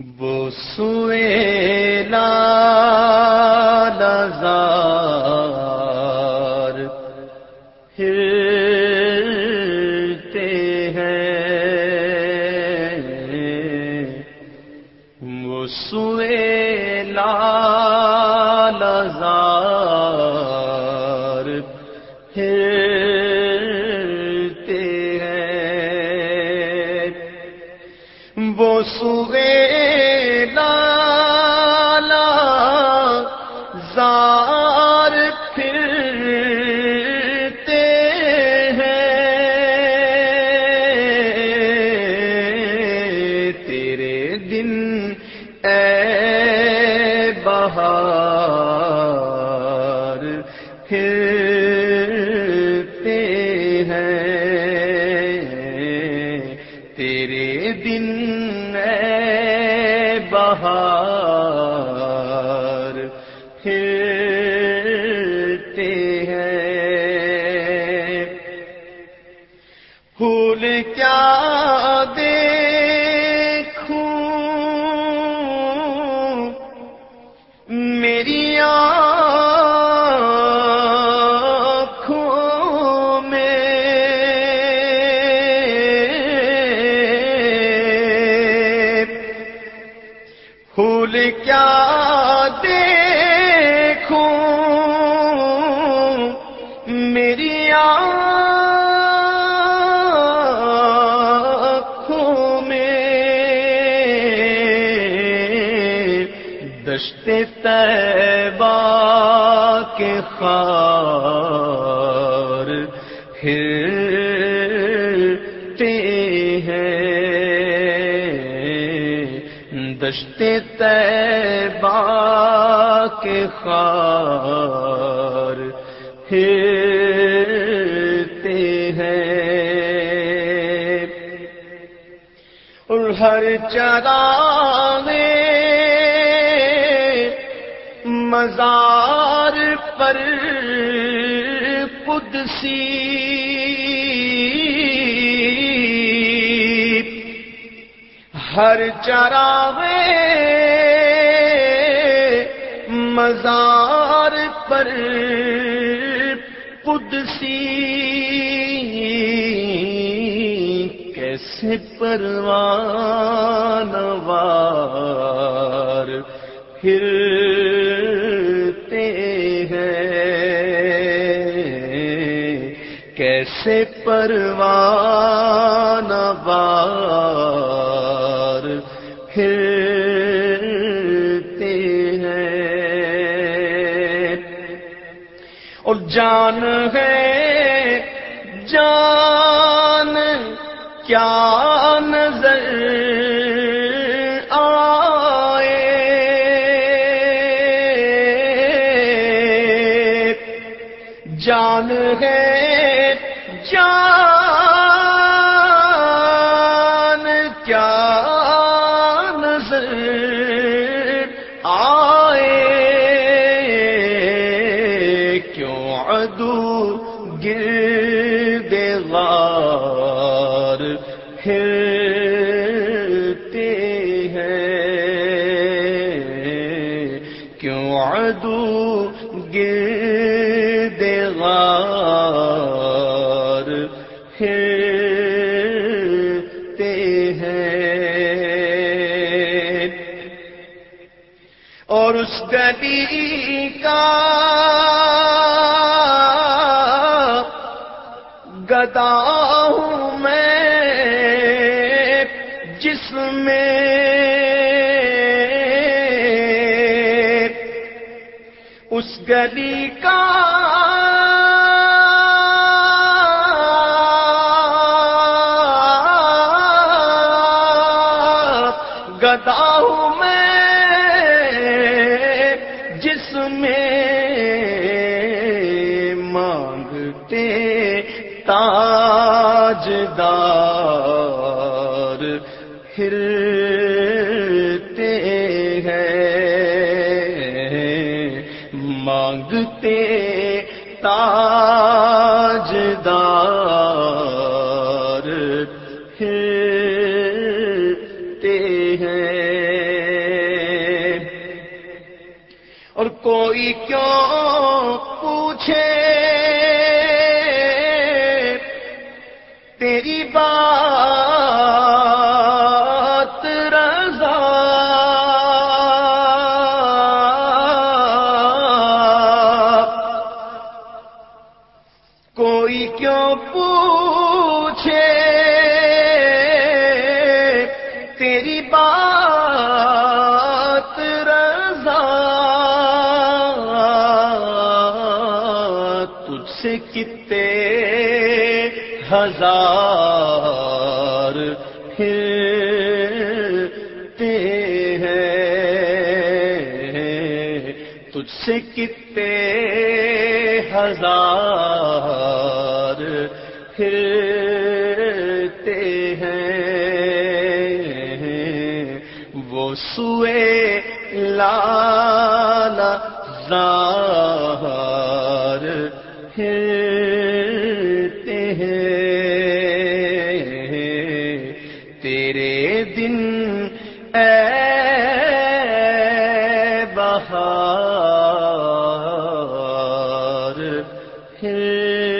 وہ سوئے لازار ہلتے ہیں۔ وہ سوئے پھرتے ہیں۔ تیرے دن اے بہار کیا دیکھوں میری آنکھوں میں دشت طیبہ کے خار ہلتے دشت طیبہ کے خار ہلتے ہیں۔ اور ہر چراغے مزار پر قدسی ہر چراغے مزار پر قدسی کیسے پروان وار ہیں؟ کیسے پروان اور جان ہے جان کیا نظر آئے؟ جان ہے جان ہلتے ہیں۔ کیوں عدو گرد غار ہلتے ہیں؟ اور اس گلی کا گدا ہوں میں جس میں اس گلی کا گدا ہوں ہلتے ہیں مانگتے تاجدار ہلتے ہیں۔ اور کوئی کیوں کیوں پوچھے؟ تیری بات رضا تجھ سے کتے ہزار پھرتے ہیں؟ تجھ سے کتے سوئے لالا زار پھرتے ہیں۔ تیرے دن اے بہار پھرتے